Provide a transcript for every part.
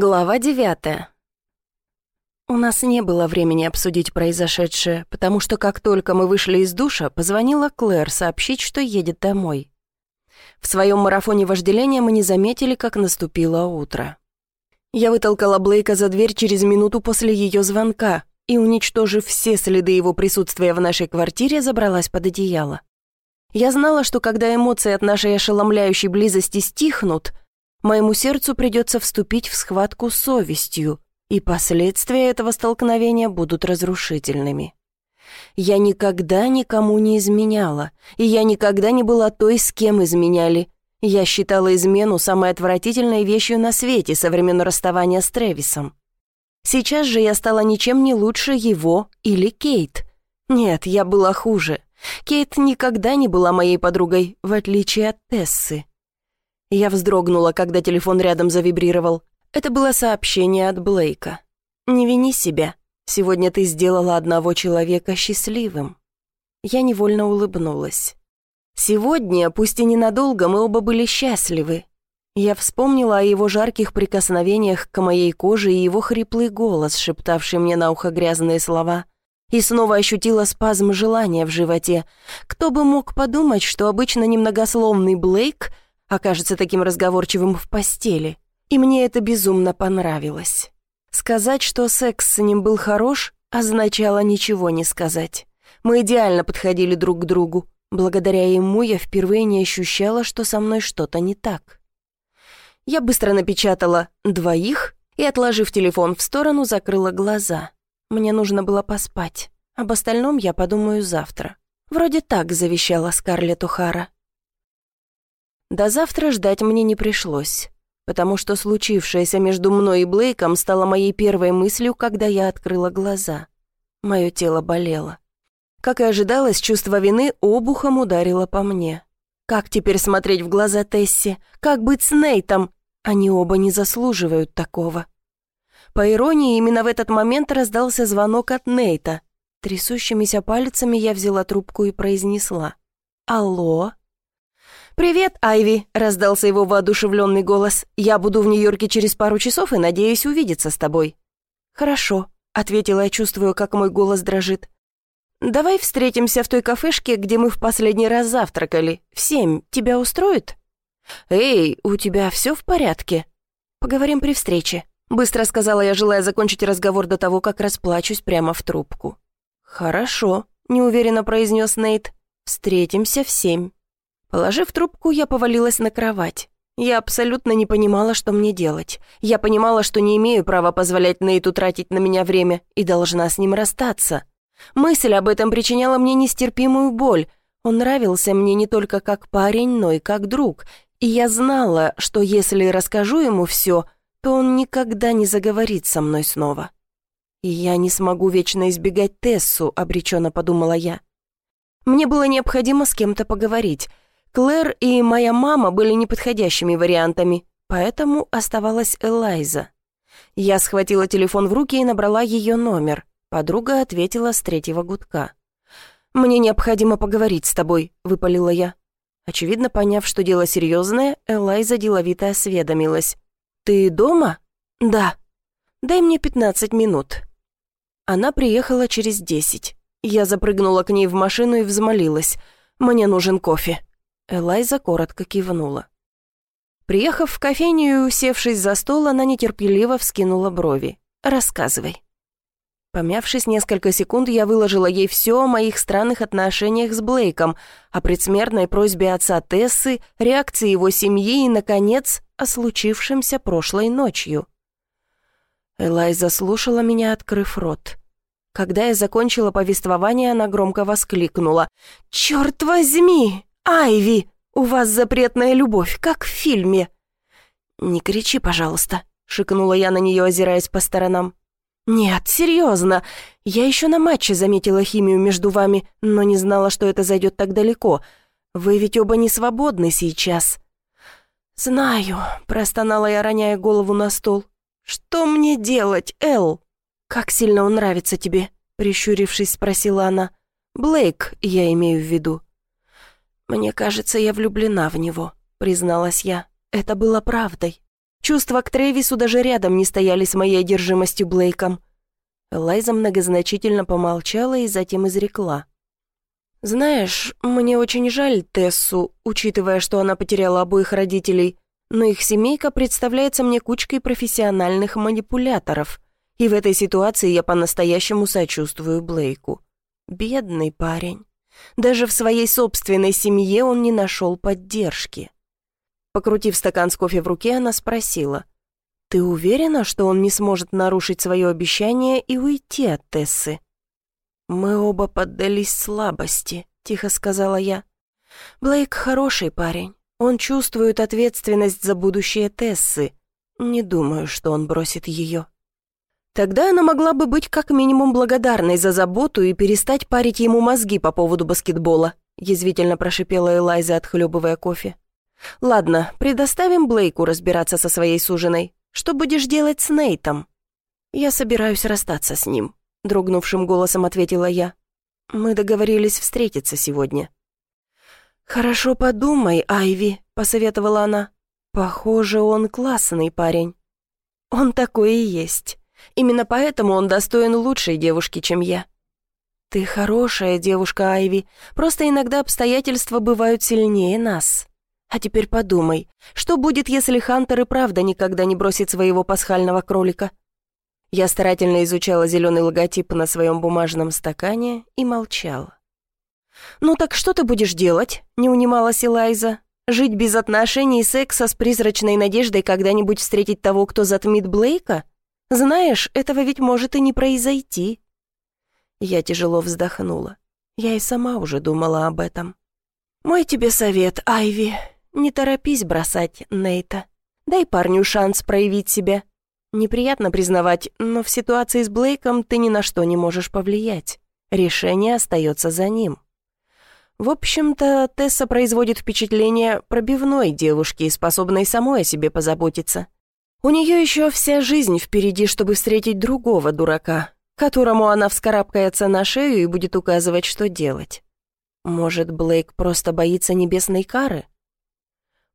Глава девятая. У нас не было времени обсудить произошедшее, потому что как только мы вышли из душа, позвонила Клэр сообщить, что едет домой. В своем марафоне вожделения мы не заметили, как наступило утро. Я вытолкала Блейка за дверь через минуту после ее звонка и, уничтожив все следы его присутствия в нашей квартире, забралась под одеяло. Я знала, что когда эмоции от нашей ошеломляющей близости стихнут – моему сердцу придется вступить в схватку с совестью, и последствия этого столкновения будут разрушительными. Я никогда никому не изменяла, и я никогда не была той, с кем изменяли. Я считала измену самой отвратительной вещью на свете со времен расставания с Тревисом. Сейчас же я стала ничем не лучше его или Кейт. Нет, я была хуже. Кейт никогда не была моей подругой, в отличие от Тессы. Я вздрогнула, когда телефон рядом завибрировал. Это было сообщение от Блейка. «Не вини себя. Сегодня ты сделала одного человека счастливым». Я невольно улыбнулась. Сегодня, пусть и ненадолго, мы оба были счастливы. Я вспомнила о его жарких прикосновениях к моей коже и его хриплый голос, шептавший мне на ухо грязные слова. И снова ощутила спазм желания в животе. Кто бы мог подумать, что обычно немногословный Блейк — окажется таким разговорчивым в постели. И мне это безумно понравилось. Сказать, что секс с ним был хорош, означало ничего не сказать. Мы идеально подходили друг к другу. Благодаря ему я впервые не ощущала, что со мной что-то не так. Я быстро напечатала «двоих» и, отложив телефон в сторону, закрыла глаза. Мне нужно было поспать. Об остальном я подумаю завтра. Вроде так завещала Скарлетт Ухара. До завтра ждать мне не пришлось, потому что случившееся между мной и Блейком стало моей первой мыслью, когда я открыла глаза. Мое тело болело. Как и ожидалось, чувство вины обухом ударило по мне. Как теперь смотреть в глаза Тесси? Как быть с Нейтом? Они оба не заслуживают такого. По иронии, именно в этот момент раздался звонок от Нейта. Трясущимися пальцами я взяла трубку и произнесла. «Алло?» «Привет, Айви!» — раздался его воодушевленный голос. «Я буду в Нью-Йорке через пару часов и надеюсь увидеться с тобой». «Хорошо», — ответила я, чувствую, как мой голос дрожит. «Давай встретимся в той кафешке, где мы в последний раз завтракали. В семь. Тебя устроит?» «Эй, у тебя все в порядке?» «Поговорим при встрече», — быстро сказала я, желая закончить разговор до того, как расплачусь прямо в трубку. «Хорошо», — неуверенно произнес Нейт. «Встретимся в семь». Положив трубку, я повалилась на кровать. Я абсолютно не понимала, что мне делать. Я понимала, что не имею права позволять Нейту тратить на меня время и должна с ним расстаться. Мысль об этом причиняла мне нестерпимую боль. Он нравился мне не только как парень, но и как друг. И я знала, что если расскажу ему все, то он никогда не заговорит со мной снова. «И я не смогу вечно избегать Тессу», — обреченно подумала я. Мне было необходимо с кем-то поговорить — Клэр и моя мама были неподходящими вариантами, поэтому оставалась Элайза. Я схватила телефон в руки и набрала ее номер. Подруга ответила с третьего гудка. «Мне необходимо поговорить с тобой», — выпалила я. Очевидно, поняв, что дело серьезное, Элайза деловито осведомилась. «Ты дома?» «Да». «Дай мне пятнадцать минут». Она приехала через десять. Я запрыгнула к ней в машину и взмолилась. «Мне нужен кофе». Элайза коротко кивнула. Приехав в кофейню и усевшись за стол, она нетерпеливо вскинула брови. «Рассказывай». Помявшись несколько секунд, я выложила ей все о моих странных отношениях с Блейком, о предсмертной просьбе отца Тессы, реакции его семьи и, наконец, о случившемся прошлой ночью. Элайза слушала меня, открыв рот. Когда я закончила повествование, она громко воскликнула. «Черт возьми! «Айви, у вас запретная любовь, как в фильме». «Не кричи, пожалуйста», — шикнула я на нее, озираясь по сторонам. «Нет, серьезно. Я еще на матче заметила химию между вами, но не знала, что это зайдет так далеко. Вы ведь оба не свободны сейчас». «Знаю», — простонала я, роняя голову на стол. «Что мне делать, Эл?» «Как сильно он нравится тебе?» — прищурившись, спросила она. «Блейк, я имею в виду». «Мне кажется, я влюблена в него», — призналась я. «Это было правдой. Чувства к Трэвису даже рядом не стояли с моей одержимостью Блейком. Лайза многозначительно помолчала и затем изрекла. «Знаешь, мне очень жаль Тессу, учитывая, что она потеряла обоих родителей, но их семейка представляется мне кучкой профессиональных манипуляторов, и в этой ситуации я по-настоящему сочувствую Блейку. Бедный парень. Даже в своей собственной семье он не нашел поддержки». Покрутив стакан с кофе в руке, она спросила, «Ты уверена, что он не сможет нарушить свое обещание и уйти от Тессы?» «Мы оба поддались слабости», — тихо сказала я. «Блейк хороший парень. Он чувствует ответственность за будущее Тессы. Не думаю, что он бросит ее». Тогда она могла бы быть как минимум благодарной за заботу и перестать парить ему мозги по поводу баскетбола, язвительно прошипела Элайза, отхлебывая кофе. «Ладно, предоставим Блейку разбираться со своей суженой. Что будешь делать с Нейтом?» «Я собираюсь расстаться с ним», — дрогнувшим голосом ответила я. «Мы договорились встретиться сегодня». «Хорошо подумай, Айви», — посоветовала она. «Похоже, он классный парень». «Он такой и есть. Именно поэтому он достоин лучшей девушки, чем я». «Ты хорошая девушка, Айви. Просто иногда обстоятельства бывают сильнее нас». А теперь подумай, что будет, если Хантер и правда никогда не бросит своего пасхального кролика? Я старательно изучала зеленый логотип на своем бумажном стакане и молчала. «Ну так что ты будешь делать?» — не унималась Элайза. «Жить без отношений и секса с призрачной надеждой когда-нибудь встретить того, кто затмит Блейка? Знаешь, этого ведь может и не произойти». Я тяжело вздохнула. Я и сама уже думала об этом. «Мой тебе совет, Айви. Не торопись бросать Нейта. Дай парню шанс проявить себя. Неприятно признавать, но в ситуации с Блейком ты ни на что не можешь повлиять. Решение остается за ним. В общем-то, Тесса производит впечатление пробивной девушки, способной самой о себе позаботиться. У нее еще вся жизнь впереди, чтобы встретить другого дурака, которому она вскарабкается на шею и будет указывать, что делать. Может, Блейк просто боится небесной кары?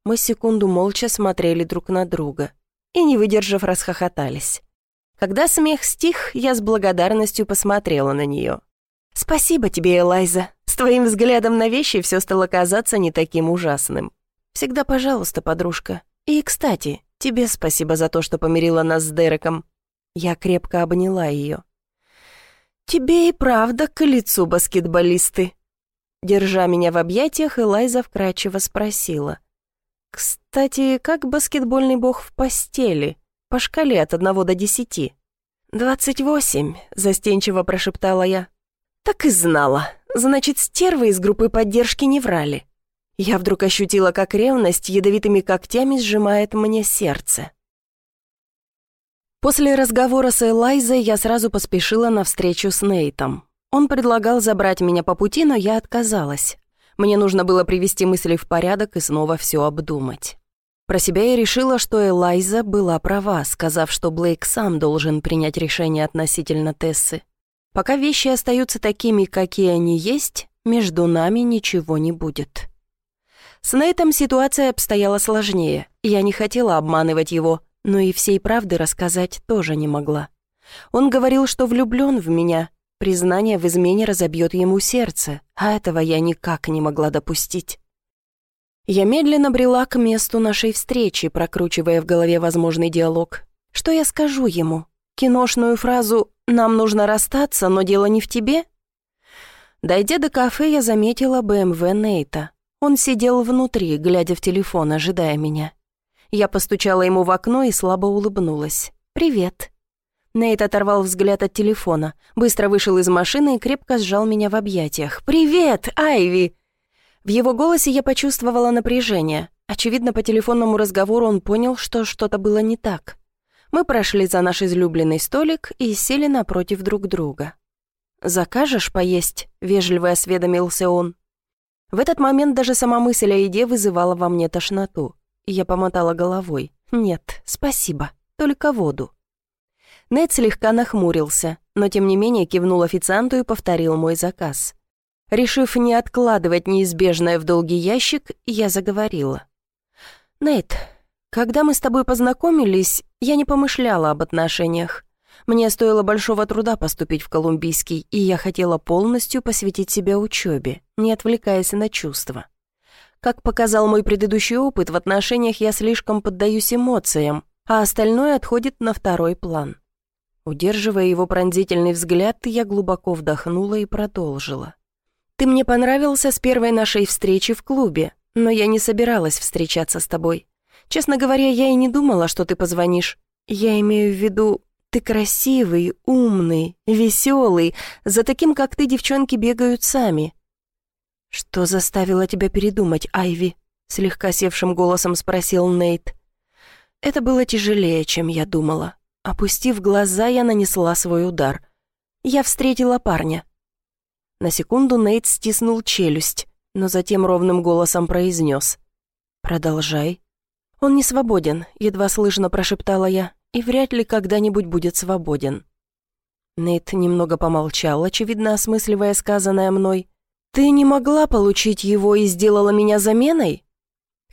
Мы секунду молча смотрели друг на друга и, не выдержав, расхохотались. Когда смех стих, я с благодарностью посмотрела на нее. «Спасибо тебе, Элайза. С твоим взглядом на вещи все стало казаться не таким ужасным. Всегда пожалуйста, подружка. И, кстати, тебе спасибо за то, что помирила нас с Дереком». Я крепко обняла ее. «Тебе и правда к лицу, баскетболисты». Держа меня в объятиях, Элайза вкрадчиво спросила. «Кстати, как баскетбольный бог в постели? По шкале от одного до десяти?» «Двадцать восемь», — застенчиво прошептала я. «Так и знала. Значит, стервы из группы поддержки не врали». Я вдруг ощутила, как ревность ядовитыми когтями сжимает мне сердце. После разговора с Элайзой я сразу поспешила на встречу с Нейтом. Он предлагал забрать меня по пути, но я отказалась. Мне нужно было привести мысли в порядок и снова все обдумать. Про себя я решила, что Элайза была права, сказав, что Блейк сам должен принять решение относительно Тессы. Пока вещи остаются такими, какие они есть, между нами ничего не будет. С Нейтом ситуация обстояла сложнее. Я не хотела обманывать его, но и всей правды рассказать тоже не могла. Он говорил, что влюблен в меня, Признание в измене разобьет ему сердце, а этого я никак не могла допустить. Я медленно брела к месту нашей встречи, прокручивая в голове возможный диалог. Что я скажу ему? Киношную фразу «Нам нужно расстаться, но дело не в тебе»? Дойдя до кафе, я заметила БМВ Нейта. Он сидел внутри, глядя в телефон, ожидая меня. Я постучала ему в окно и слабо улыбнулась. «Привет». Нейт оторвал взгляд от телефона, быстро вышел из машины и крепко сжал меня в объятиях. «Привет, Айви!» В его голосе я почувствовала напряжение. Очевидно, по телефонному разговору он понял, что что-то было не так. Мы прошли за наш излюбленный столик и сели напротив друг друга. «Закажешь поесть?» — вежливо осведомился он. В этот момент даже сама мысль о еде вызывала во мне тошноту. Я помотала головой. «Нет, спасибо, только воду». Нед слегка нахмурился, но тем не менее кивнул официанту и повторил мой заказ. Решив не откладывать неизбежное в долгий ящик, я заговорила. «Нейт, Когда мы с тобой познакомились, я не помышляла об отношениях. Мне стоило большого труда поступить в Колумбийский, и я хотела полностью посвятить себя учебе, не отвлекаясь на чувства. Как показал мой предыдущий опыт, в отношениях я слишком поддаюсь эмоциям, а остальное отходит на второй план. Удерживая его пронзительный взгляд, я глубоко вдохнула и продолжила. «Ты мне понравился с первой нашей встречи в клубе, но я не собиралась встречаться с тобой. Честно говоря, я и не думала, что ты позвонишь. Я имею в виду, ты красивый, умный, веселый. За таким, как ты, девчонки бегают сами». «Что заставило тебя передумать, Айви?» Слегка севшим голосом спросил Нейт. Это было тяжелее, чем я думала. Опустив глаза, я нанесла свой удар. Я встретила парня. На секунду Нейт стиснул челюсть, но затем ровным голосом произнес. «Продолжай». «Он не свободен», — едва слышно прошептала я и вряд ли когда-нибудь будет свободен. Нейт немного помолчал, очевидно осмысливая сказанное мной. «Ты не могла получить его и сделала меня заменой?»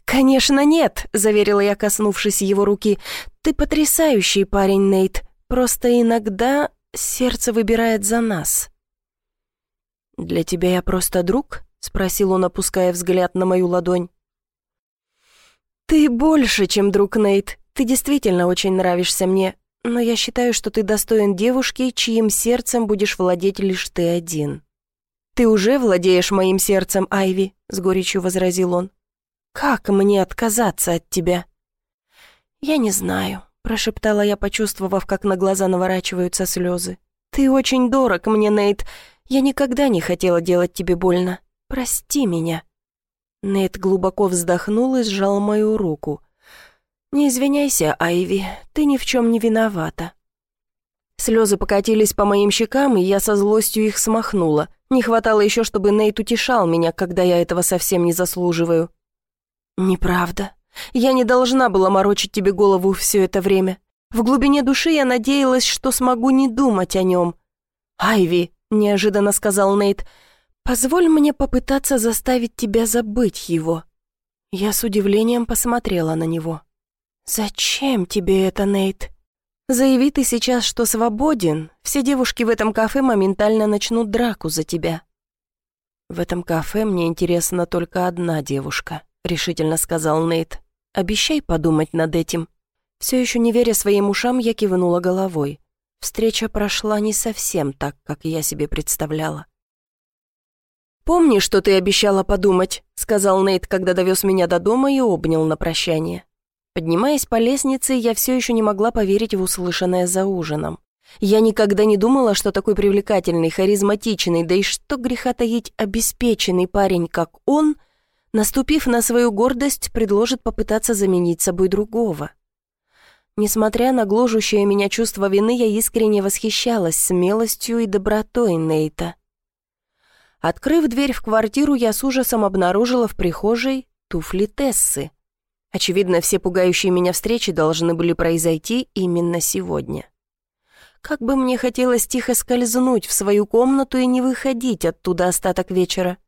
«Конечно нет», — заверила я, коснувшись его руки. «Ты потрясающий парень, Нейт. Просто иногда сердце выбирает за нас». «Для тебя я просто друг?» — спросил он, опуская взгляд на мою ладонь. «Ты больше, чем друг, Нейт. Ты действительно очень нравишься мне, но я считаю, что ты достоин девушки, чьим сердцем будешь владеть лишь ты один». «Ты уже владеешь моим сердцем, Айви», — с горечью возразил он. «Как мне отказаться от тебя?» «Я не знаю», — прошептала я, почувствовав, как на глаза наворачиваются слезы. «Ты очень дорог мне, Нейт. Я никогда не хотела делать тебе больно. Прости меня». Нейт глубоко вздохнул и сжал мою руку. «Не извиняйся, Айви, ты ни в чем не виновата». Слезы покатились по моим щекам, и я со злостью их смахнула. Не хватало еще, чтобы Нейт утешал меня, когда я этого совсем не заслуживаю. «Неправда. Я не должна была морочить тебе голову все это время. В глубине души я надеялась, что смогу не думать о нем». «Айви», — неожиданно сказал Нейт, — «позволь мне попытаться заставить тебя забыть его». Я с удивлением посмотрела на него. «Зачем тебе это, Нейт? Заяви ты сейчас, что свободен, все девушки в этом кафе моментально начнут драку за тебя». «В этом кафе мне интересна только одна девушка», — решительно сказал Нейт. «Обещай подумать над этим». Все еще не веря своим ушам, я кивнула головой. Встреча прошла не совсем так, как я себе представляла. «Помни, что ты обещала подумать», — сказал Нейт, когда довез меня до дома и обнял на прощание. Поднимаясь по лестнице, я все еще не могла поверить в услышанное за ужином. Я никогда не думала, что такой привлекательный, харизматичный, да и что греха таить обеспеченный парень, как он, наступив на свою гордость, предложит попытаться заменить собой другого. Несмотря на гложущее меня чувство вины, я искренне восхищалась смелостью и добротой Нейта. Открыв дверь в квартиру, я с ужасом обнаружила в прихожей туфли Тессы. Очевидно, все пугающие меня встречи должны были произойти именно сегодня. Как бы мне хотелось тихо скользнуть в свою комнату и не выходить оттуда остаток вечера.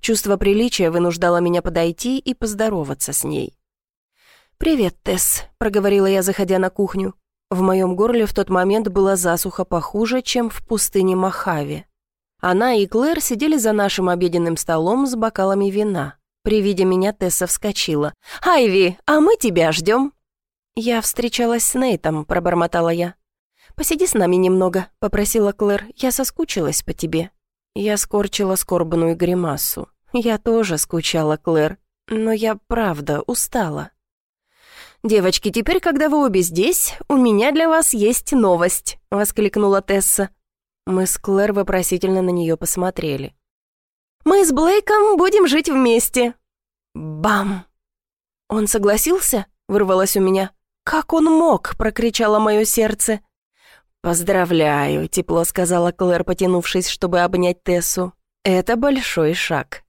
Чувство приличия вынуждало меня подойти и поздороваться с ней. «Привет, Тесс», — проговорила я, заходя на кухню. В моем горле в тот момент была засуха похуже, чем в пустыне Мохаве. Она и Клэр сидели за нашим обеденным столом с бокалами вина. При виде меня Тесса вскочила. «Айви, а мы тебя ждем!» «Я встречалась с Нейтом», — пробормотала я. «Посиди с нами немного», — попросила Клэр. «Я соскучилась по тебе». Я скорчила скорбную гримасу. Я тоже скучала, Клэр, но я правда устала. «Девочки, теперь, когда вы обе здесь, у меня для вас есть новость», — воскликнула Тесса. Мы с Клэр вопросительно на нее посмотрели. Мы с Блейком будем жить вместе». Бам! «Он согласился?» — вырвалось у меня. «Как он мог?» — прокричало мое сердце. «Поздравляю», — тепло сказала Клэр, потянувшись, чтобы обнять Тессу. «Это большой шаг».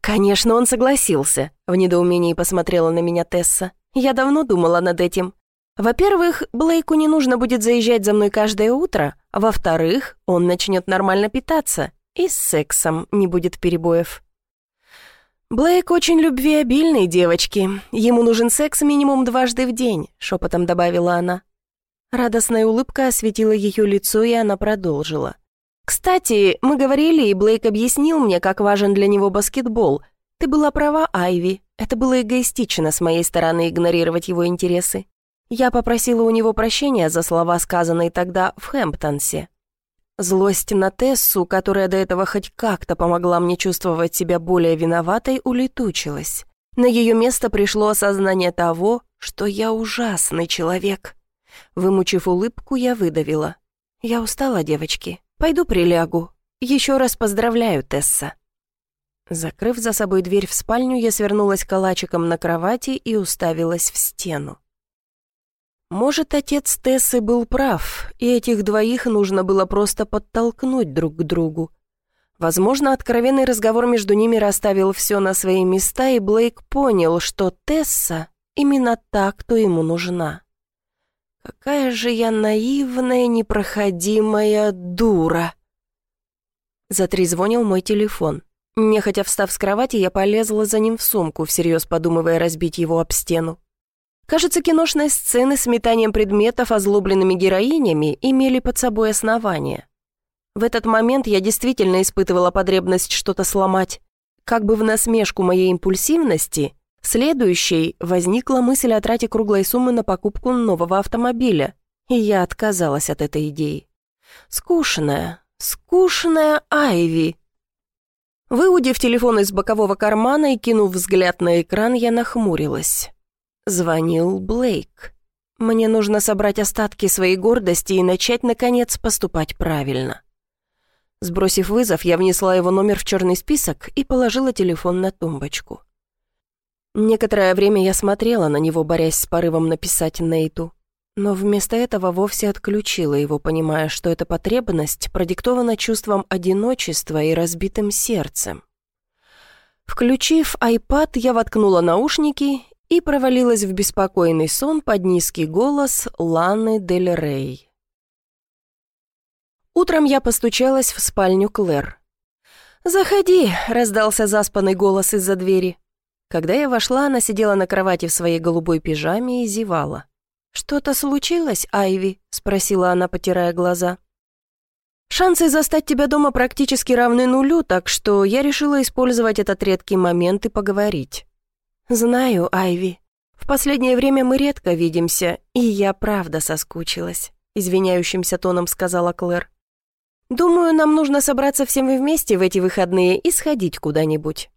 «Конечно, он согласился», — в недоумении посмотрела на меня Тесса. «Я давно думала над этим. Во-первых, Блейку не нужно будет заезжать за мной каждое утро. Во-вторых, он начнет нормально питаться. И с сексом не будет перебоев. «Блейк очень любвеобильный, девочки. Ему нужен секс минимум дважды в день», — шепотом добавила она. Радостная улыбка осветила ее лицо, и она продолжила. «Кстати, мы говорили, и Блейк объяснил мне, как важен для него баскетбол. Ты была права, Айви. Это было эгоистично с моей стороны игнорировать его интересы. Я попросила у него прощения за слова, сказанные тогда в Хэмптонсе. Злость на Тессу, которая до этого хоть как-то помогла мне чувствовать себя более виноватой, улетучилась. На ее место пришло осознание того, что я ужасный человек. Вымучив улыбку, я выдавила. «Я устала, девочки. Пойду прилягу. Еще раз поздравляю, Тесса». Закрыв за собой дверь в спальню, я свернулась калачиком на кровати и уставилась в стену. Может, отец Тессы был прав, и этих двоих нужно было просто подтолкнуть друг к другу. Возможно, откровенный разговор между ними расставил все на свои места, и Блейк понял, что Тесса именно так, кто ему нужна. Какая же я наивная, непроходимая дура. Затрезвонил мой телефон. Нехотя встав с кровати, я полезла за ним в сумку, всерьез подумывая разбить его об стену. Кажется, киношные сцены с метанием предметов озлобленными героинями имели под собой основание. В этот момент я действительно испытывала потребность что-то сломать. Как бы в насмешку моей импульсивности, следующей возникла мысль о трате круглой суммы на покупку нового автомобиля, и я отказалась от этой идеи. Скучная, скучная Айви. Выудив телефон из бокового кармана и кинув взгляд на экран, я нахмурилась. Звонил Блейк. Мне нужно собрать остатки своей гордости и начать, наконец, поступать правильно. Сбросив вызов, я внесла его номер в черный список и положила телефон на тумбочку. Некоторое время я смотрела на него, борясь с порывом написать Нейту, но вместо этого вовсе отключила его, понимая, что эта потребность продиктована чувством одиночества и разбитым сердцем. Включив iPad, я воткнула наушники и провалилась в беспокойный сон под низкий голос Ланы Дель Рей. Утром я постучалась в спальню Клэр. «Заходи», — раздался заспанный голос из-за двери. Когда я вошла, она сидела на кровати в своей голубой пижаме и зевала. «Что-то случилось, Айви?» — спросила она, потирая глаза. «Шансы застать тебя дома практически равны нулю, так что я решила использовать этот редкий момент и поговорить. «Знаю, Айви. В последнее время мы редко видимся, и я правда соскучилась», — извиняющимся тоном сказала Клэр. «Думаю, нам нужно собраться всем вместе в эти выходные и сходить куда-нибудь».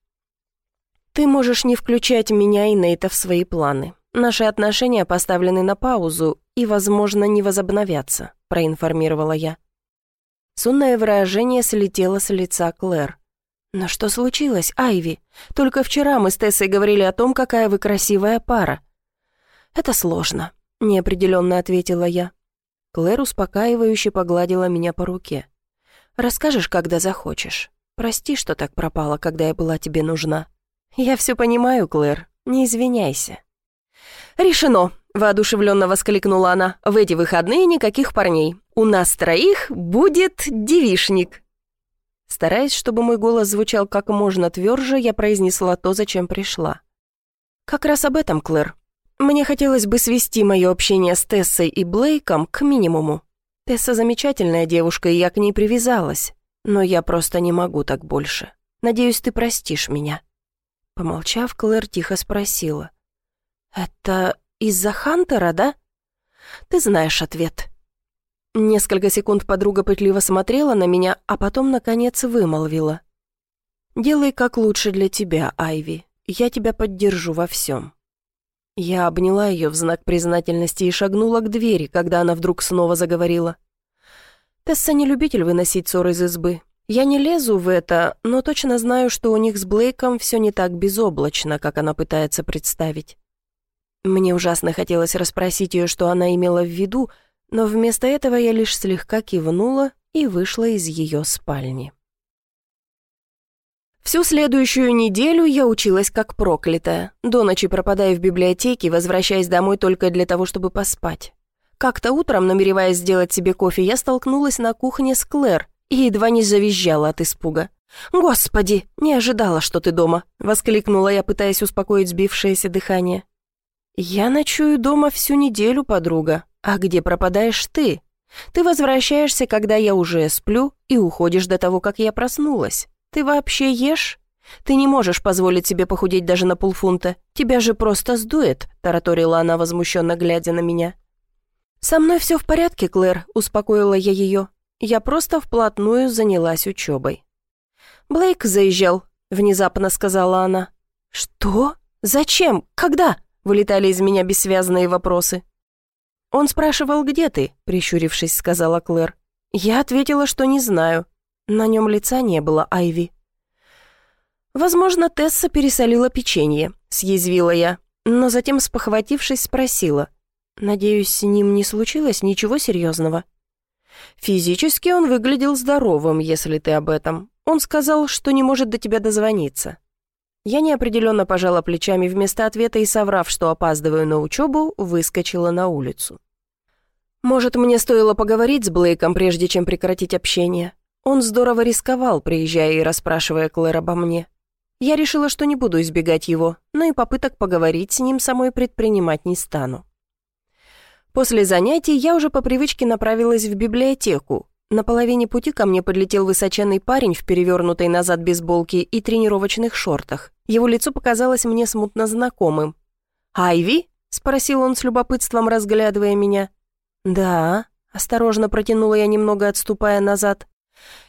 «Ты можешь не включать меня и Нейта в свои планы. Наши отношения поставлены на паузу и, возможно, не возобновятся», — проинформировала я. Сонное выражение слетело с лица Клэр. «Но что случилось, Айви? Только вчера мы с Тессой говорили о том, какая вы красивая пара». «Это сложно», — неопределенно ответила я. Клэр успокаивающе погладила меня по руке. «Расскажешь, когда захочешь. Прости, что так пропала, когда я была тебе нужна». «Я все понимаю, Клэр, не извиняйся». «Решено», — воодушевленно воскликнула она. «В эти выходные никаких парней. У нас троих будет девишник». Стараясь, чтобы мой голос звучал как можно тверже, я произнесла то, зачем пришла. «Как раз об этом, Клэр. Мне хотелось бы свести мое общение с Тессой и Блейком к минимуму. Тесса замечательная девушка, и я к ней привязалась. Но я просто не могу так больше. Надеюсь, ты простишь меня». Помолчав, Клэр тихо спросила. «Это из-за Хантера, да?» «Ты знаешь ответ. Несколько секунд подруга пытливо смотрела на меня, а потом, наконец, вымолвила. «Делай как лучше для тебя, Айви. Я тебя поддержу во всем». Я обняла ее в знак признательности и шагнула к двери, когда она вдруг снова заговорила. «Тесса не любитель выносить ссор из избы. Я не лезу в это, но точно знаю, что у них с Блейком все не так безоблачно, как она пытается представить». Мне ужасно хотелось расспросить ее, что она имела в виду, но вместо этого я лишь слегка кивнула и вышла из ее спальни. Всю следующую неделю я училась как проклятая, до ночи пропадая в библиотеке, возвращаясь домой только для того, чтобы поспать. Как-то утром, намереваясь сделать себе кофе, я столкнулась на кухне с Клэр и едва не завизжала от испуга. «Господи, не ожидала, что ты дома!» — воскликнула я, пытаясь успокоить сбившееся дыхание. «Я ночую дома всю неделю, подруга. А где пропадаешь ты? Ты возвращаешься, когда я уже сплю, и уходишь до того, как я проснулась. Ты вообще ешь? Ты не можешь позволить себе похудеть даже на полфунта. Тебя же просто сдует», — тараторила она, возмущенно глядя на меня. «Со мной все в порядке, Клэр», — успокоила я ее. Я просто вплотную занялась учебой. «Блейк заезжал», — внезапно сказала она. «Что? Зачем? Когда?» — вылетали из меня бессвязные вопросы. «Он спрашивал, где ты?» — прищурившись, сказала Клэр. Я ответила, что не знаю. На нем лица не было, Айви. «Возможно, Тесса пересолила печенье», — съязвила я, но затем, спохватившись, спросила. «Надеюсь, с ним не случилось ничего серьезного?» «Физически он выглядел здоровым, если ты об этом. Он сказал, что не может до тебя дозвониться». Я неопределенно пожала плечами вместо ответа и, соврав, что опаздываю на учебу, выскочила на улицу. Может, мне стоило поговорить с Блейком, прежде чем прекратить общение? Он здорово рисковал, приезжая и расспрашивая Клэр обо мне. Я решила, что не буду избегать его, но и попыток поговорить с ним самой предпринимать не стану. После занятий я уже по привычке направилась в библиотеку. На половине пути ко мне подлетел высоченный парень в перевернутой назад бейсболке и тренировочных шортах. Его лицо показалось мне смутно знакомым. «Айви?» — спросил он с любопытством, разглядывая меня. «Да», — осторожно протянула я, немного отступая назад.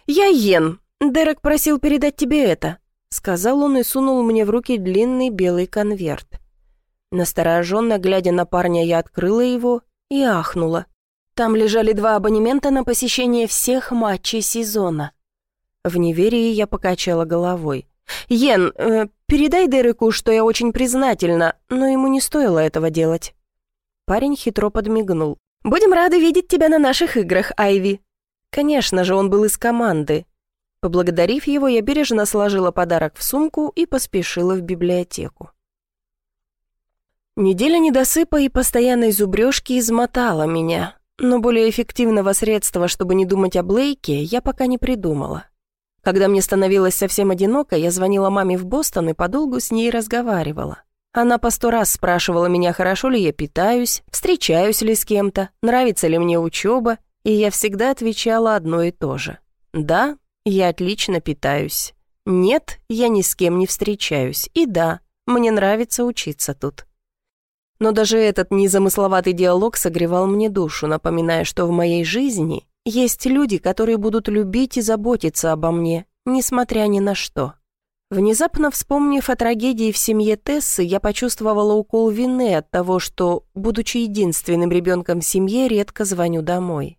«Я Йен. Дерек просил передать тебе это», — сказал он и сунул мне в руки длинный белый конверт. Настороженно глядя на парня, я открыла его и ахнула. Там лежали два абонемента на посещение всех матчей сезона. В неверии я покачала головой. «Йен, э, передай Дереку, что я очень признательна, но ему не стоило этого делать». Парень хитро подмигнул. «Будем рады видеть тебя на наших играх, Айви». Конечно же, он был из команды. Поблагодарив его, я бережно сложила подарок в сумку и поспешила в библиотеку. Неделя недосыпа и постоянной зубрежки измотала меня, но более эффективного средства, чтобы не думать о Блейке, я пока не придумала. Когда мне становилось совсем одиноко, я звонила маме в Бостон и подолгу с ней разговаривала. Она по сто раз спрашивала меня, хорошо ли я питаюсь, встречаюсь ли с кем-то, нравится ли мне учеба, и я всегда отвечала одно и то же. «Да, я отлично питаюсь. Нет, я ни с кем не встречаюсь. И да, мне нравится учиться тут». Но даже этот незамысловатый диалог согревал мне душу, напоминая, что в моей жизни есть люди, которые будут любить и заботиться обо мне, несмотря ни на что. Внезапно вспомнив о трагедии в семье Тессы, я почувствовала укол вины от того, что, будучи единственным ребенком в семье, редко звоню домой.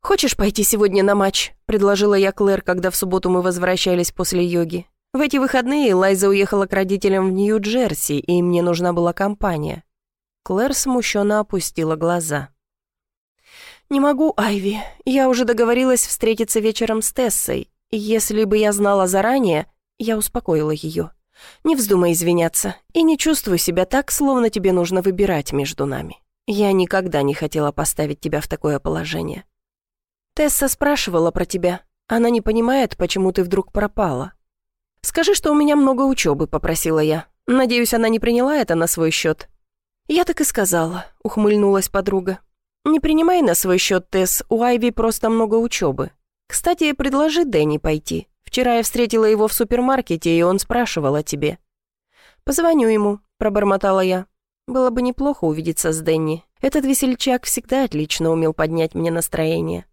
«Хочешь пойти сегодня на матч?» – предложила я Клэр, когда в субботу мы возвращались после йоги. В эти выходные Лайза уехала к родителям в Нью-Джерси, и мне нужна была компания. Клэр смущенно опустила глаза. «Не могу, Айви. Я уже договорилась встретиться вечером с Тессой. Если бы я знала заранее...» Я успокоила ее. «Не вздумай извиняться. И не чувствуй себя так, словно тебе нужно выбирать между нами. Я никогда не хотела поставить тебя в такое положение. Тесса спрашивала про тебя. Она не понимает, почему ты вдруг пропала. «Скажи, что у меня много учебы», — попросила я. Надеюсь, она не приняла это на свой счет. «Я так и сказала», — ухмыльнулась подруга. «Не принимай на свой счет, Тесс, у Айви просто много учебы. Кстати, предложи Дэнни пойти. Вчера я встретила его в супермаркете, и он спрашивал о тебе». «Позвоню ему», — пробормотала я. «Было бы неплохо увидеться с Дэнни. Этот весельчак всегда отлично умел поднять мне настроение».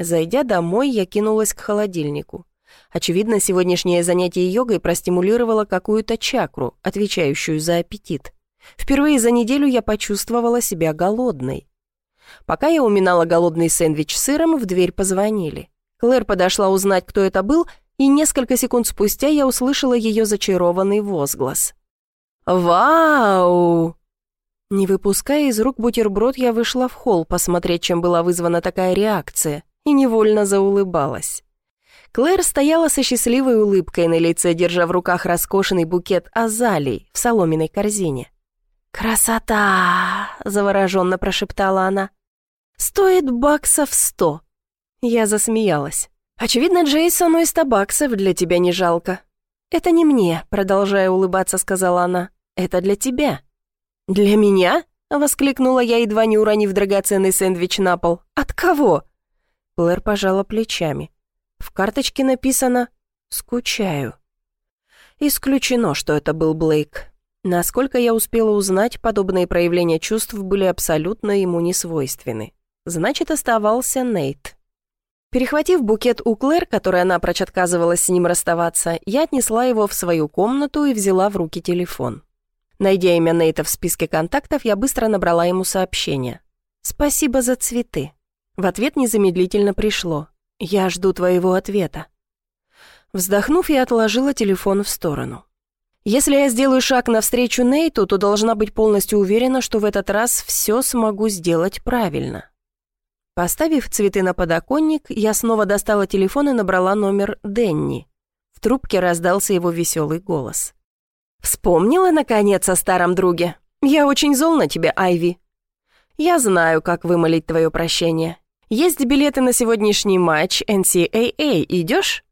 Зайдя домой, я кинулась к холодильнику. Очевидно, сегодняшнее занятие йогой простимулировало какую-то чакру, отвечающую за аппетит. Впервые за неделю я почувствовала себя голодной. Пока я уминала голодный сэндвич с сыром, в дверь позвонили. Клэр подошла узнать, кто это был, и несколько секунд спустя я услышала ее зачарованный возглас. «Вау!» Не выпуская из рук бутерброд, я вышла в холл посмотреть, чем была вызвана такая реакция, и невольно заулыбалась. Клэр стояла со счастливой улыбкой на лице, держа в руках роскошный букет азалий в соломенной корзине. «Красота!» — завороженно прошептала она. «Стоит баксов сто!» Я засмеялась. «Очевидно, Джейсону из табаксов для тебя не жалко». «Это не мне», — продолжая улыбаться, сказала она. «Это для тебя». «Для меня?» — воскликнула я, едва не уронив драгоценный сэндвич на пол. «От кого?» Клэр пожала плечами. В карточке написано «Скучаю». Исключено, что это был Блейк. Насколько я успела узнать, подобные проявления чувств были абсолютно ему не свойственны. Значит, оставался Нейт. Перехватив букет у Клэр, которая напрочь отказывалась с ним расставаться, я отнесла его в свою комнату и взяла в руки телефон. Найдя имя Нейта в списке контактов, я быстро набрала ему сообщение. «Спасибо за цветы». В ответ незамедлительно пришло. «Я жду твоего ответа». Вздохнув, я отложила телефон в сторону. Если я сделаю шаг навстречу Нейту, то должна быть полностью уверена, что в этот раз все смогу сделать правильно. Поставив цветы на подоконник, я снова достала телефон и набрала номер Денни. В трубке раздался его веселый голос. «Вспомнила, наконец, о старом друге? Я очень зол на тебя, Айви. Я знаю, как вымолить твое прощение. Есть билеты на сегодняшний матч NCAA. Идешь?»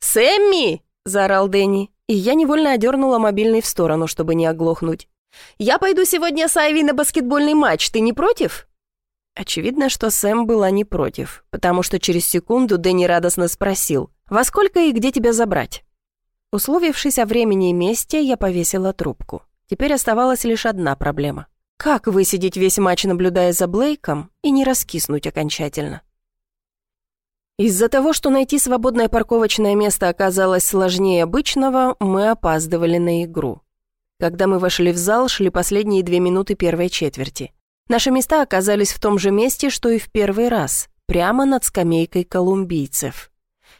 «Сэмми!» – заорал Дэнни, и я невольно одернула мобильный в сторону, чтобы не оглохнуть. «Я пойду сегодня с Айви на баскетбольный матч, ты не против?» Очевидно, что Сэм была не против, потому что через секунду Дэнни радостно спросил, «Во сколько и где тебя забрать?» Условившись о времени и месте, я повесила трубку. Теперь оставалась лишь одна проблема. Как высидеть весь матч, наблюдая за Блейком, и не раскиснуть окончательно? Из-за того, что найти свободное парковочное место оказалось сложнее обычного, мы опаздывали на игру. Когда мы вошли в зал, шли последние две минуты первой четверти. Наши места оказались в том же месте, что и в первый раз, прямо над скамейкой колумбийцев.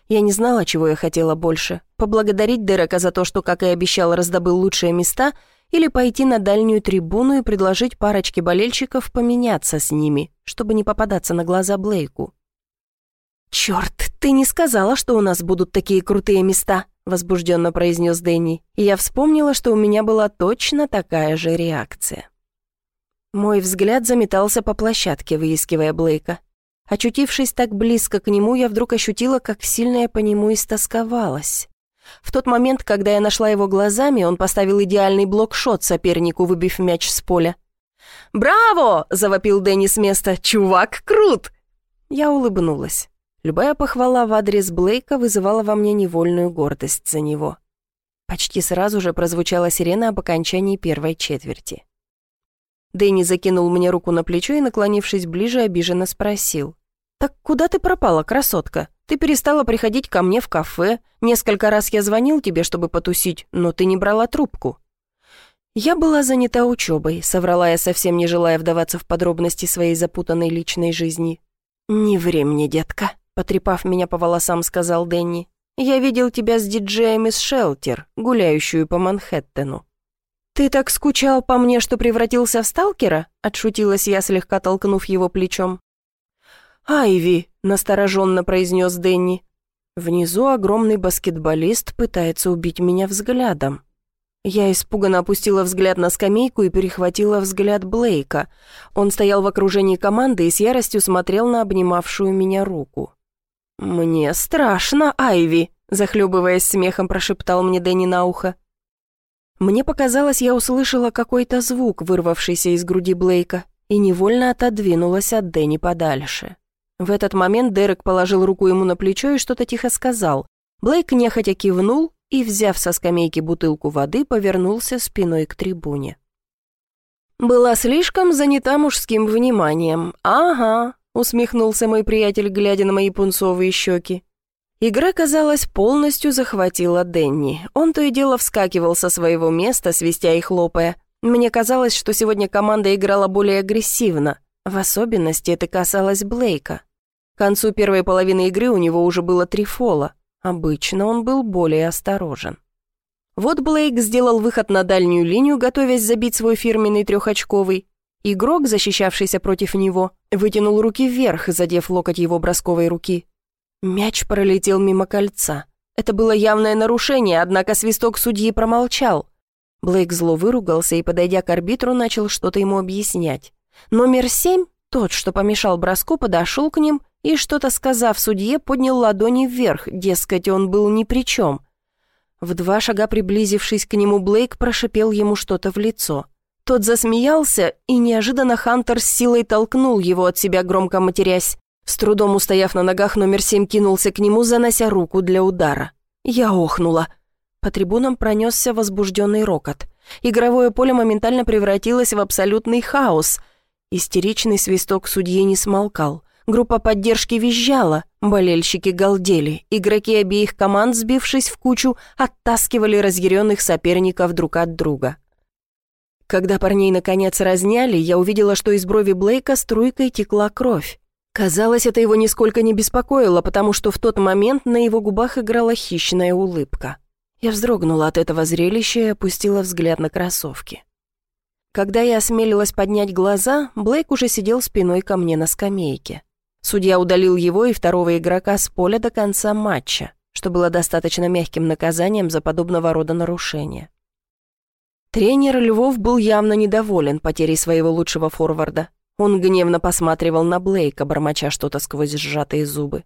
Я не знала, чего я хотела больше – поблагодарить Дерека за то, что, как и обещал, раздобыл лучшие места, или пойти на дальнюю трибуну и предложить парочке болельщиков поменяться с ними, чтобы не попадаться на глаза Блейку. «Черт, ты не сказала, что у нас будут такие крутые места», – возбужденно произнес Дэнни, и я вспомнила, что у меня была точно такая же реакция. Мой взгляд заметался по площадке, выискивая Блейка. Очутившись так близко к нему, я вдруг ощутила, как сильно я по нему истосковалась. В тот момент, когда я нашла его глазами, он поставил идеальный блокшот сопернику, выбив мяч с поля. «Браво!» – завопил Дэнни с места. «Чувак, крут!» Я улыбнулась. Любая похвала в адрес Блейка вызывала во мне невольную гордость за него. Почти сразу же прозвучала сирена об окончании первой четверти. Дэнни закинул мне руку на плечо и, наклонившись ближе, обиженно спросил. «Так куда ты пропала, красотка? Ты перестала приходить ко мне в кафе. Несколько раз я звонил тебе, чтобы потусить, но ты не брала трубку». «Я была занята учебой», — соврала я, совсем не желая вдаваться в подробности своей запутанной личной жизни. «Не ври мне, детка», — потрепав меня по волосам, сказал Дэнни. «Я видел тебя с диджеем из Шелтер, гуляющую по Манхэттену. «Ты так скучал по мне, что превратился в сталкера?» — отшутилась я, слегка толкнув его плечом. «Айви», — настороженно произнес Дэнни. Внизу огромный баскетболист пытается убить меня взглядом. Я испуганно опустила взгляд на скамейку и перехватила взгляд Блейка. Он стоял в окружении команды и с яростью смотрел на обнимавшую меня руку. «Мне страшно, Айви», — захлебываясь смехом, прошептал мне Дэнни на ухо. Мне показалось, я услышала какой-то звук, вырвавшийся из груди Блейка, и невольно отодвинулась от Дэнни подальше. В этот момент Дерек положил руку ему на плечо и что-то тихо сказал. Блейк нехотя кивнул и, взяв со скамейки бутылку воды, повернулся спиной к трибуне. «Была слишком занята мужским вниманием. Ага», — усмехнулся мой приятель, глядя на мои пунцовые щеки. Игра, казалось, полностью захватила Денни. Он то и дело вскакивал со своего места, свистя и хлопая. Мне казалось, что сегодня команда играла более агрессивно. В особенности это касалось Блейка. К концу первой половины игры у него уже было три фола. Обычно он был более осторожен. Вот Блейк сделал выход на дальнюю линию, готовясь забить свой фирменный трехочковый. Игрок, защищавшийся против него, вытянул руки вверх, задев локоть его бросковой руки. Мяч пролетел мимо кольца. Это было явное нарушение, однако свисток судьи промолчал. Блейк зло выругался и, подойдя к арбитру, начал что-то ему объяснять. Номер семь, тот, что помешал броску, подошел к ним и, что-то сказав судье, поднял ладони вверх, дескать, он был ни при чем. В два шага приблизившись к нему, Блейк прошипел ему что-то в лицо. Тот засмеялся, и неожиданно Хантер с силой толкнул его от себя, громко матерясь. С трудом устояв на ногах, номер семь кинулся к нему, занося руку для удара. Я охнула. По трибунам пронесся возбужденный рокот. Игровое поле моментально превратилось в абсолютный хаос. Истеричный свисток судьи не смолкал. Группа поддержки визжала, болельщики галдели, игроки обеих команд, сбившись в кучу, оттаскивали разъяренных соперников друг от друга. Когда парней наконец разняли, я увидела, что из брови Блейка струйкой текла кровь. Казалось, это его нисколько не беспокоило, потому что в тот момент на его губах играла хищная улыбка. Я вздрогнула от этого зрелища и опустила взгляд на кроссовки. Когда я осмелилась поднять глаза, Блейк уже сидел спиной ко мне на скамейке. Судья удалил его и второго игрока с поля до конца матча, что было достаточно мягким наказанием за подобного рода нарушения. Тренер Львов был явно недоволен потерей своего лучшего форварда. Он гневно посматривал на Блейка, бормоча что-то сквозь сжатые зубы.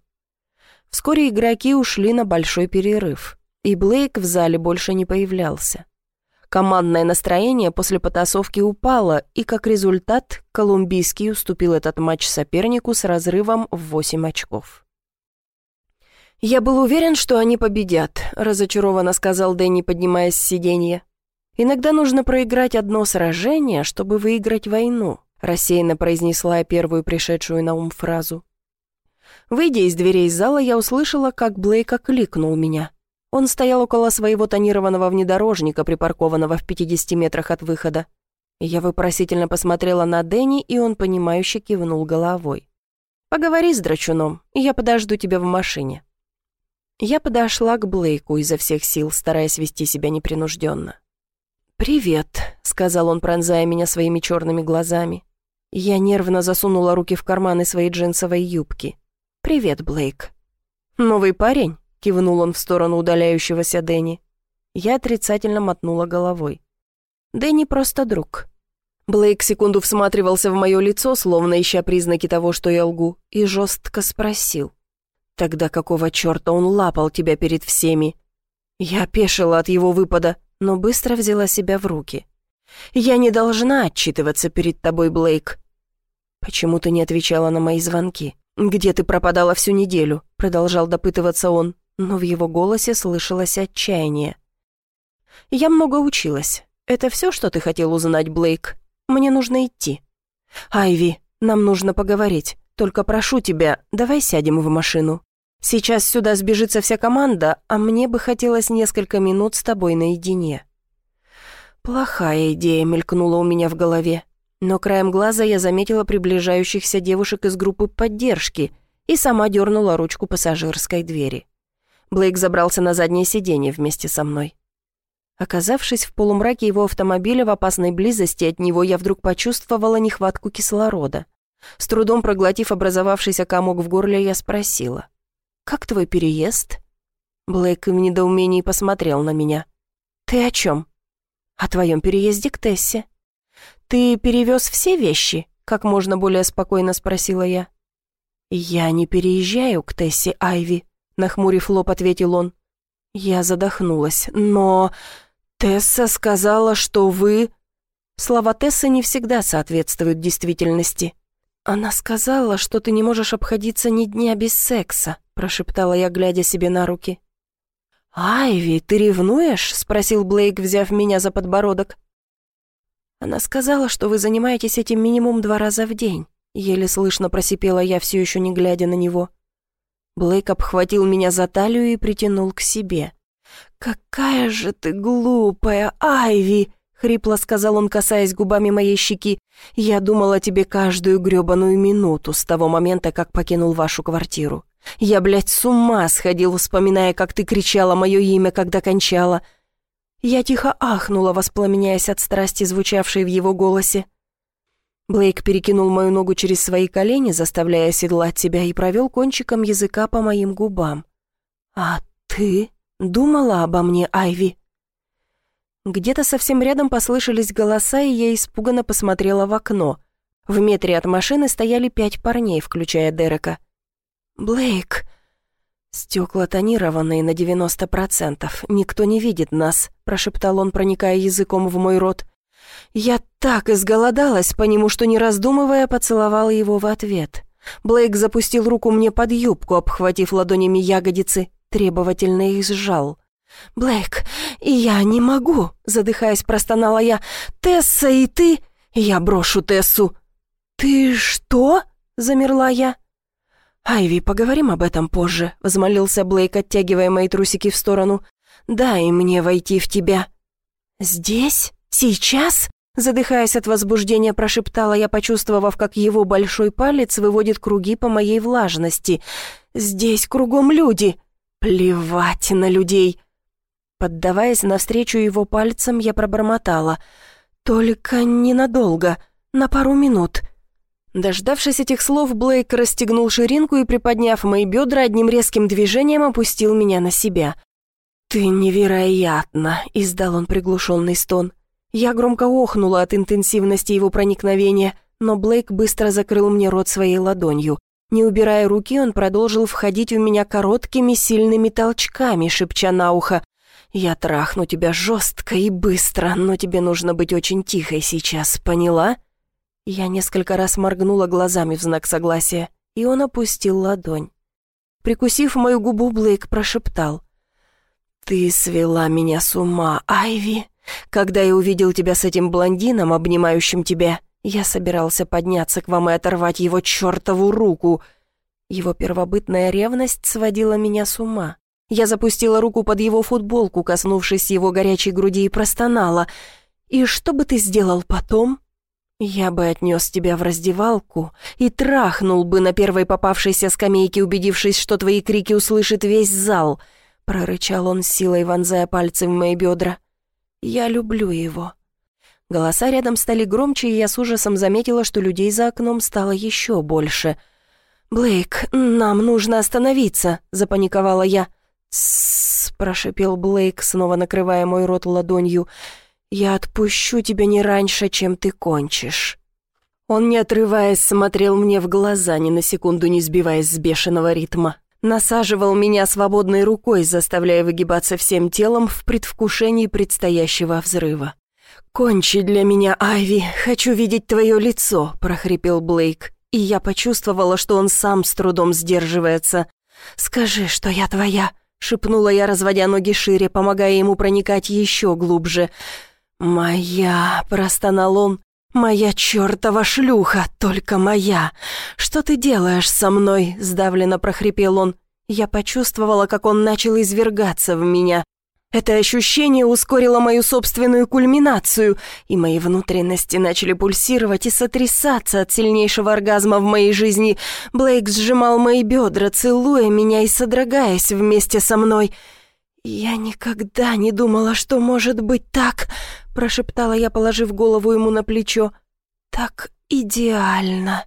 Вскоре игроки ушли на большой перерыв, и Блейк в зале больше не появлялся. Командное настроение после потасовки упало, и как результат Колумбийский уступил этот матч сопернику с разрывом в 8 очков. «Я был уверен, что они победят», — разочарованно сказал Дэнни, поднимаясь с сиденья. «Иногда нужно проиграть одно сражение, чтобы выиграть войну», — рассеянно произнесла я первую пришедшую на ум фразу. Выйдя из дверей зала, я услышала, как Блейк окликнул меня. Он стоял около своего тонированного внедорожника, припаркованного в 50 метрах от выхода. Я вопросительно посмотрела на Дэнни, и он, понимающе кивнул головой. «Поговори с драчуном, и я подожду тебя в машине». Я подошла к Блейку изо всех сил, стараясь вести себя непринужденно. «Привет», — сказал он, пронзая меня своими черными глазами. Я нервно засунула руки в карманы своей джинсовой юбки. «Привет, Блейк». «Новый парень?» Кивнул он в сторону удаляющегося Дэнни. Я отрицательно мотнула головой. Дэнни просто друг. Блейк секунду всматривался в мое лицо, словно ища признаки того, что я лгу, и жестко спросил. «Тогда какого черта он лапал тебя перед всеми?» Я опешила от его выпада, но быстро взяла себя в руки. «Я не должна отчитываться перед тобой, Блейк». «Почему ты не отвечала на мои звонки? Где ты пропадала всю неделю?» Продолжал допытываться он но в его голосе слышалось отчаяние. «Я много училась. Это все, что ты хотел узнать, Блейк? Мне нужно идти». «Айви, нам нужно поговорить. Только прошу тебя, давай сядем в машину. Сейчас сюда сбежится вся команда, а мне бы хотелось несколько минут с тобой наедине». «Плохая идея», — мелькнула у меня в голове. Но краем глаза я заметила приближающихся девушек из группы поддержки и сама дернула ручку пассажирской двери. Блейк забрался на заднее сиденье вместе со мной. Оказавшись в полумраке его автомобиля в опасной близости от него, я вдруг почувствовала нехватку кислорода. С трудом проглотив образовавшийся комок в горле, я спросила. «Как твой переезд?» Блейк в недоумении посмотрел на меня. «Ты о чем?» «О твоем переезде к Тессе». «Ты перевез все вещи?» Как можно более спокойно спросила я. «Я не переезжаю к Тессе Айви», нахмурив лоб, ответил он. Я задохнулась. «Но... Тесса сказала, что вы...» Слова Тессы не всегда соответствуют действительности. «Она сказала, что ты не можешь обходиться ни дня без секса», прошептала я, глядя себе на руки. «Айви, ты ревнуешь?» — спросил Блейк, взяв меня за подбородок. «Она сказала, что вы занимаетесь этим минимум два раза в день», еле слышно просипела я, все еще не глядя на него. Блейк обхватил меня за талию и притянул к себе. «Какая же ты глупая, Айви!» — хрипло сказал он, касаясь губами моей щеки. «Я думал о тебе каждую грёбаную минуту с того момента, как покинул вашу квартиру. Я, блядь, с ума сходил, вспоминая, как ты кричала мое имя, когда кончала». Я тихо ахнула, воспламеняясь от страсти, звучавшей в его голосе. Блейк перекинул мою ногу через свои колени, заставляя оседлать себя, и провел кончиком языка по моим губам. «А ты думала обо мне, Айви?» Где-то совсем рядом послышались голоса, и я испуганно посмотрела в окно. В метре от машины стояли пять парней, включая Дерека. «Блейк!» «Стекла тонированные на 90%. Никто не видит нас», — прошептал он, проникая языком в мой рот. Я так изголодалась по нему, что, не раздумывая, поцеловала его в ответ. Блейк запустил руку мне под юбку, обхватив ладонями ягодицы, требовательно их сжал. «Блейк, я не могу», — задыхаясь, простонала я. «Тесса и ты...» «Я брошу Тессу». «Ты что?» — замерла я. «Айви, поговорим об этом позже», — возмолился Блейк, оттягивая мои трусики в сторону. «Дай мне войти в тебя». «Здесь? Сейчас?» Задыхаясь от возбуждения, прошептала я, почувствовав, как его большой палец выводит круги по моей влажности. «Здесь кругом люди!» «Плевать на людей!» Поддаваясь навстречу его пальцам, я пробормотала. «Только ненадолго, на пару минут». Дождавшись этих слов, Блейк расстегнул ширинку и, приподняв мои бедра, одним резким движением опустил меня на себя. «Ты невероятно!» — издал он приглушенный стон. Я громко охнула от интенсивности его проникновения, но Блейк быстро закрыл мне рот своей ладонью. Не убирая руки, он продолжил входить в меня короткими сильными толчками, шепча на ухо. «Я трахну тебя жестко и быстро, но тебе нужно быть очень тихой сейчас, поняла?» Я несколько раз моргнула глазами в знак согласия, и он опустил ладонь. Прикусив мою губу, Блейк прошептал. «Ты свела меня с ума, Айви. Когда я увидел тебя с этим блондином, обнимающим тебя, я собирался подняться к вам и оторвать его чертову руку. Его первобытная ревность сводила меня с ума. Я запустила руку под его футболку, коснувшись его горячей груди, и простонала. «И что бы ты сделал потом?» «Я бы отнес тебя в раздевалку и трахнул бы на первой попавшейся скамейке, убедившись, что твои крики услышит весь зал», — прорычал он силой, вонзая пальцы в мои бедра. Я люблю его». Голоса рядом стали громче, и я с ужасом заметила, что людей за окном стало еще больше. «Блейк, нам нужно остановиться», — запаниковала я. «Тссс», — прошипел Блейк, снова накрывая мой рот ладонью. «Я отпущу тебя не раньше, чем ты кончишь». Он, не отрываясь, смотрел мне в глаза, ни на секунду не сбиваясь с бешеного ритма насаживал меня свободной рукой, заставляя выгибаться всем телом в предвкушении предстоящего взрыва. «Кончи для меня, Айви, хочу видеть твое лицо», — прохрипел Блейк, и я почувствовала, что он сам с трудом сдерживается. «Скажи, что я твоя», — шепнула я, разводя ноги шире, помогая ему проникать еще глубже. «Моя», — простонал он, «Моя чертова шлюха, только моя! Что ты делаешь со мной?» — сдавленно прохрипел он. Я почувствовала, как он начал извергаться в меня. Это ощущение ускорило мою собственную кульминацию, и мои внутренности начали пульсировать и сотрясаться от сильнейшего оргазма в моей жизни. Блейк сжимал мои бедра, целуя меня и содрогаясь вместе со мной — «Я никогда не думала, что может быть так», — прошептала я, положив голову ему на плечо. «Так идеально».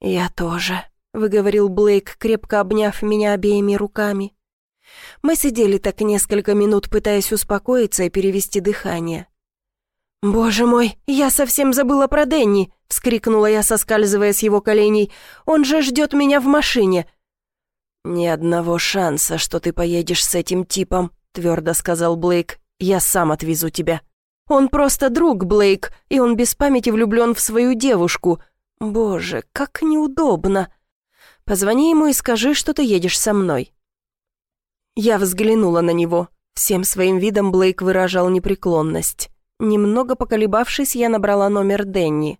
«Я тоже», — выговорил Блейк, крепко обняв меня обеими руками. Мы сидели так несколько минут, пытаясь успокоиться и перевести дыхание. «Боже мой, я совсем забыла про Дэнни!» — вскрикнула я, соскальзывая с его коленей. «Он же ждет меня в машине!» «Ни одного шанса, что ты поедешь с этим типом», — твердо сказал Блейк. «Я сам отвезу тебя». «Он просто друг, Блейк, и он без памяти влюблен в свою девушку. Боже, как неудобно. Позвони ему и скажи, что ты едешь со мной». Я взглянула на него. Всем своим видом Блейк выражал непреклонность. Немного поколебавшись, я набрала номер Денни.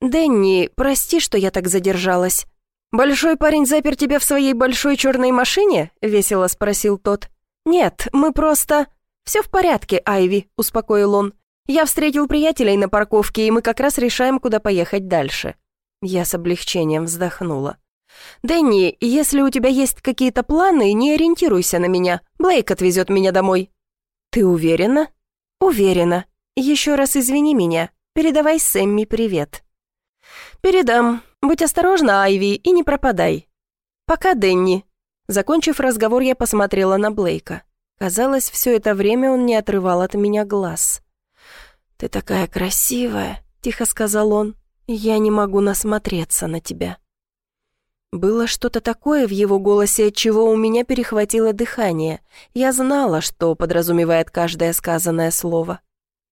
«Денни, прости, что я так задержалась. «Большой парень запер тебя в своей большой черной машине?» — весело спросил тот. «Нет, мы просто...» «Все в порядке, Айви», — успокоил он. «Я встретил приятелей на парковке, и мы как раз решаем, куда поехать дальше». Я с облегчением вздохнула. «Дэнни, если у тебя есть какие-то планы, не ориентируйся на меня. Блейк отвезет меня домой». «Ты уверена?» «Уверена. Еще раз извини меня. Передавай Сэмми привет». «Передам. Будь осторожна, Айви, и не пропадай. Пока, Денни». Закончив разговор, я посмотрела на Блейка. Казалось, все это время он не отрывал от меня глаз. «Ты такая красивая», — тихо сказал он. «Я не могу насмотреться на тебя». Было что-то такое в его голосе, от чего у меня перехватило дыхание. Я знала, что подразумевает каждое сказанное слово.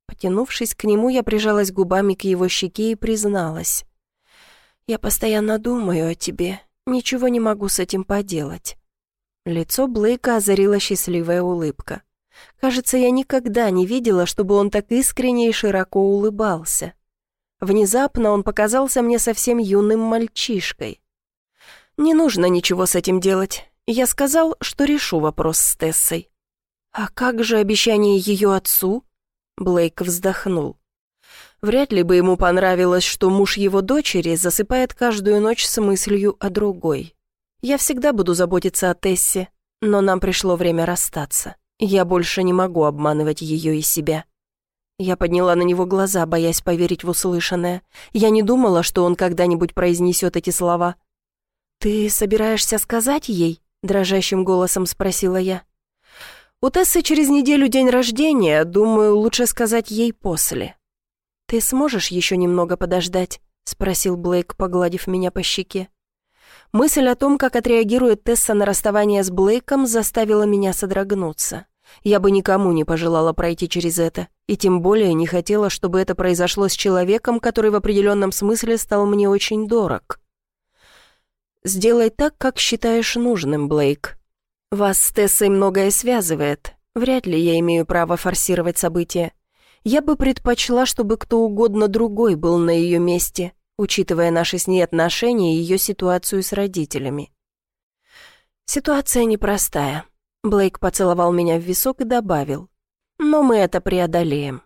Потянувшись к нему, я прижалась губами к его щеке и призналась. «Я постоянно думаю о тебе. Ничего не могу с этим поделать». Лицо Блейка озарила счастливая улыбка. Кажется, я никогда не видела, чтобы он так искренне и широко улыбался. Внезапно он показался мне совсем юным мальчишкой. «Не нужно ничего с этим делать. Я сказал, что решу вопрос с Тессой». «А как же обещание ее отцу?» Блейк вздохнул. Вряд ли бы ему понравилось, что муж его дочери засыпает каждую ночь с мыслью о другой. Я всегда буду заботиться о Тессе, но нам пришло время расстаться. Я больше не могу обманывать ее и себя. Я подняла на него глаза, боясь поверить в услышанное. Я не думала, что он когда-нибудь произнесет эти слова. «Ты собираешься сказать ей?» — дрожащим голосом спросила я. «У Тессы через неделю день рождения, думаю, лучше сказать ей после». «Ты сможешь еще немного подождать?» — спросил Блейк, погладив меня по щеке. Мысль о том, как отреагирует Тесса на расставание с Блейком, заставила меня содрогнуться. Я бы никому не пожелала пройти через это, и тем более не хотела, чтобы это произошло с человеком, который в определенном смысле стал мне очень дорог. «Сделай так, как считаешь нужным, Блейк. Вас с Тессой многое связывает. Вряд ли я имею право форсировать события. Я бы предпочла, чтобы кто угодно другой был на ее месте, учитывая наши с ней отношения и ее ситуацию с родителями. Ситуация непростая. Блейк поцеловал меня в висок и добавил. Но мы это преодолеем.